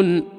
يعلمون